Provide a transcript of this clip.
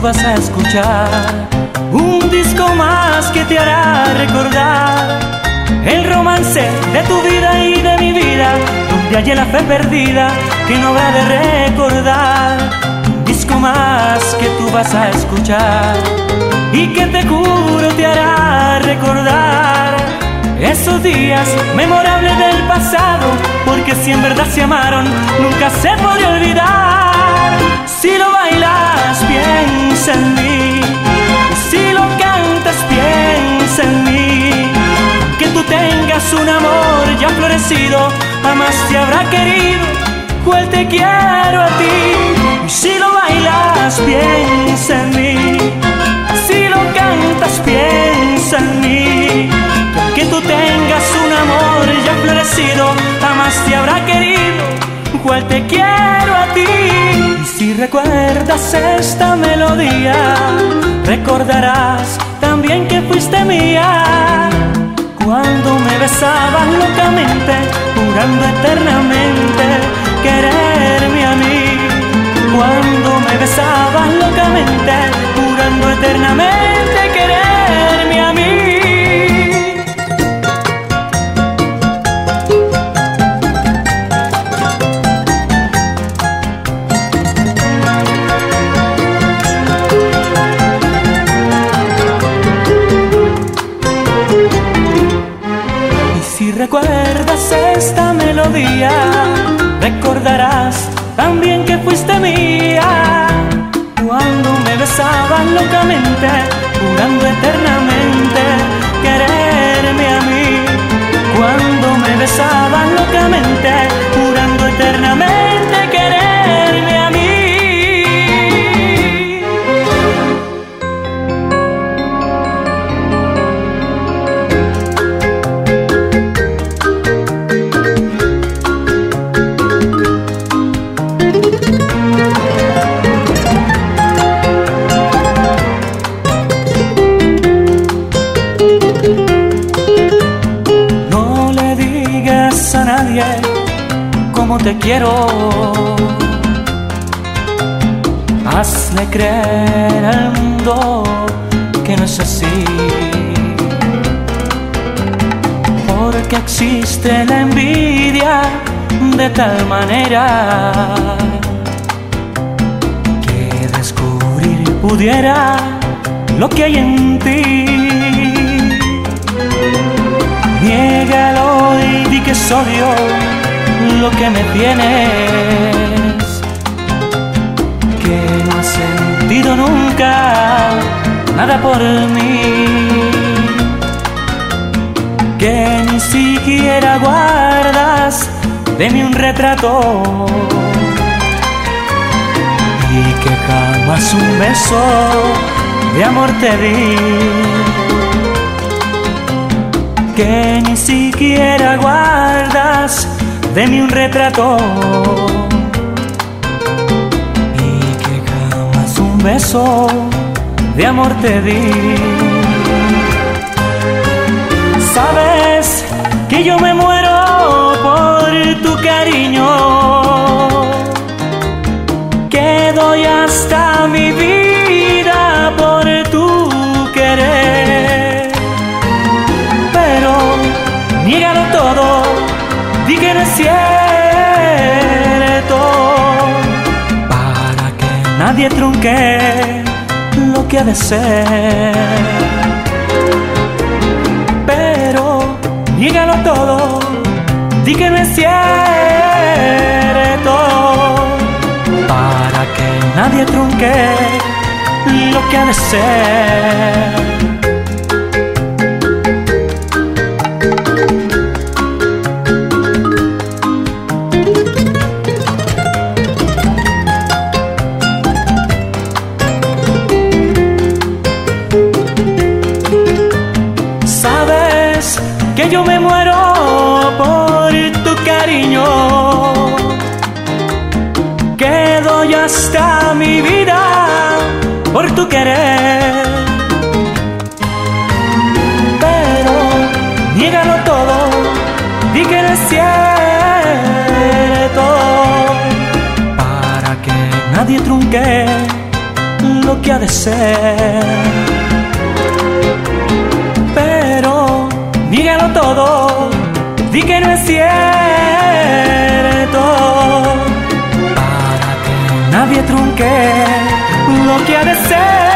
vas a escuchar, un disco más que te hará recordar el romance de tu vida y de mi vida, donde hay la fe perdida que no habrá de recordar, un disco más que tú vas a escuchar y que te juro te hará recordar. Esos días memorables del pasado, porque si en verdad se amaron, nunca se puede olvidar. Si lo Si lo cantas, piensa en mí. Que tú tengas un amor ya florecido, jamás te habrá querido, cual te quiero a ti. Si lo bailas, piensa en mí. Si lo cantas, piensa en mí que tú tengas un amor ya florecido, jamás te habrá querido, te quiero a ti. Y si recuerdas esta melodía, recordarás también que fuiste mía. Cuando me besabas locamente, jurando eternamente quererme a mí. Cuando me besabas locamente, jurando eternamente recordarás también que fuiste mía. Cuando me besabas locamente, jurando eternamente como te quiero. Hazle creer al mundo que no es así. Porque existe la envidia de tal manera que descubrir pudiera lo que hay en ti. Niégalo lo que me tienes, que no has sentido nunca nada por mí, que ni siquiera guardas de mí un retrato y que jamás un beso de amor te di que ni siquiera guardas de mí un retrato y que jamás un beso de amor te di. Sabes que yo me nadie trunque lo que ha de ser. Pero niégalo todo, di que no es cierto para que nadie trunque lo que ha de ser. Hasta mi vida por tu querer. Pero niégalo todo, di que no es cierto, para que nadie trunque que ha de ser. Pero dígalo todo, di que no trunque lo que ha ser.